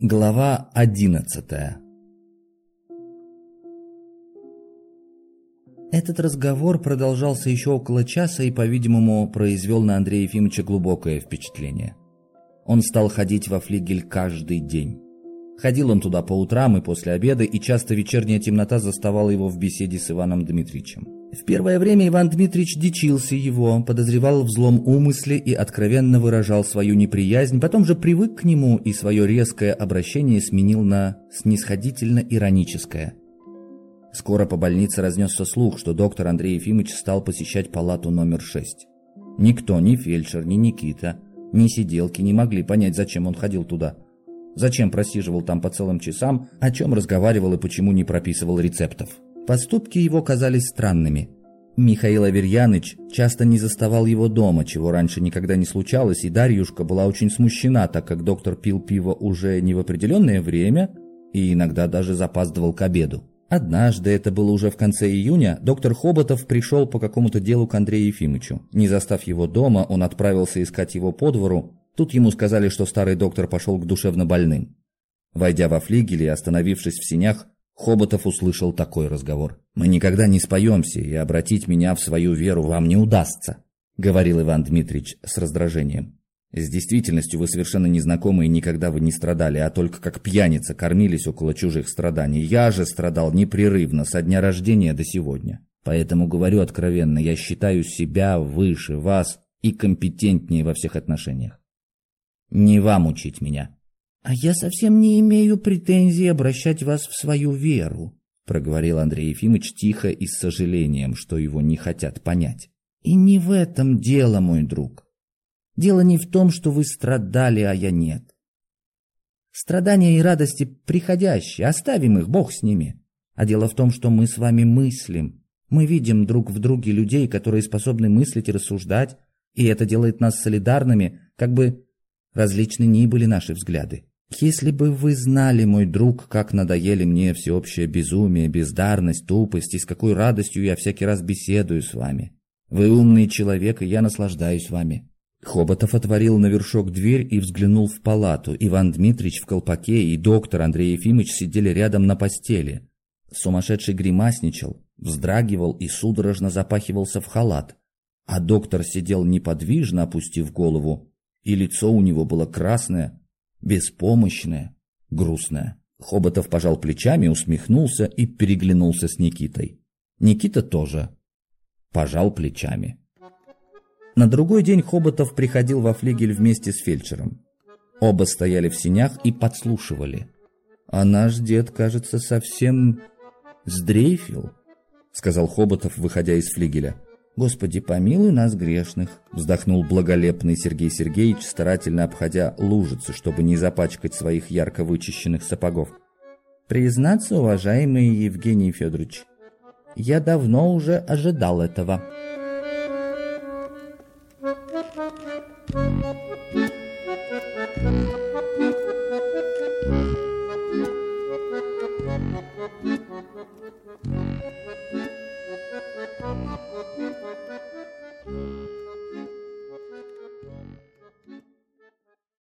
Глава одиннадцатая Этот разговор продолжался еще около часа и, по-видимому, произвел на Андрея Ефимовича глубокое впечатление. Он стал ходить во флигель каждый день. Ходил он туда по утрам и после обеда, и часто вечерняя темнота заставала его в беседе с Иваном Дмитриевичем. В первое время Иван Дмитриевич дичился его, подозревал в злом умысле и откровенно выражал свою неприязнь, потом же привык к нему и свое резкое обращение сменил на снисходительно-ироническое. Скоро по больнице разнесся слух, что доктор Андрей Ефимович стал посещать палату номер 6. Никто, ни фельдшер, ни Никита, ни сиделки не могли понять, зачем он ходил туда. Зачем просиживал там по целым часам, о чем разговаривал и почему не прописывал рецептов. Поступки его казались странными. Михаил Аверьяныч часто не заставал его дома, чего раньше никогда не случалось, и Дарьюшка была очень смущена, так как доктор пил пиво уже не в определенное время и иногда даже запаздывал к обеду. Однажды, это было уже в конце июня, доктор Хоботов пришел по какому-то делу к Андрею Ефимовичу. Не застав его дома, он отправился искать его по двору. Тут ему сказали, что старый доктор пошел к душевнобольным. Войдя во флигель и остановившись в синях, Хоботов услышал такой разговор. «Мы никогда не споемся, и обратить меня в свою веру вам не удастся», говорил Иван Дмитриевич с раздражением. «С действительностью вы совершенно незнакомы и никогда вы не страдали, а только как пьяница кормились около чужих страданий. Я же страдал непрерывно со дня рождения до сегодня. Поэтому говорю откровенно, я считаю себя выше вас и компетентнее во всех отношениях. Не вам учить меня». «А я совсем не имею претензий обращать вас в свою веру», проговорил Андрей Ефимович тихо и с сожалением, что его не хотят понять. «И не в этом дело, мой друг. Дело не в том, что вы страдали, а я нет. Страдания и радости приходящие, оставим их, Бог с ними. А дело в том, что мы с вами мыслим. Мы видим друг в друге людей, которые способны мыслить и рассуждать, и это делает нас солидарными, как бы различны ни были наши взгляды. Если бы вы знали, мой друг, как надоели мне всеобщее безумие, бездарность, тупость, и с какой радостью я всякий раз беседую с вами. Вы умный человек, и я наслаждаюсь вами. Хоботов отворил на вершок дверь и взглянул в палату. Иван Дмитрич в колпаке и доктор Андрей Ефимович сидели рядом на постели. Сумасшедший гримасничал, вздрагивал и судорожно запахивался в халат. А доктор сидел неподвижно, опустив голову, и лицо у него было красное, беспомощное, грустное. Хоботов пожал плечами, усмехнулся и переглянулся с Никитой. Никита тоже пожал плечами. На другой день Хоботов приходил во флигель вместе с фельдшером. Оба стояли в синях и подслушивали. «А наш дед, кажется, совсем сдрейфил», — сказал Хоботов, выходя из флигеля. «Господи, помилуй нас грешных», – вздохнул благолепный Сергей Сергеевич, старательно обходя лужицы, чтобы не запачкать своих ярко вычищенных сапогов. «Признаться, уважаемый Евгений Федорович, я давно уже ожидал этого».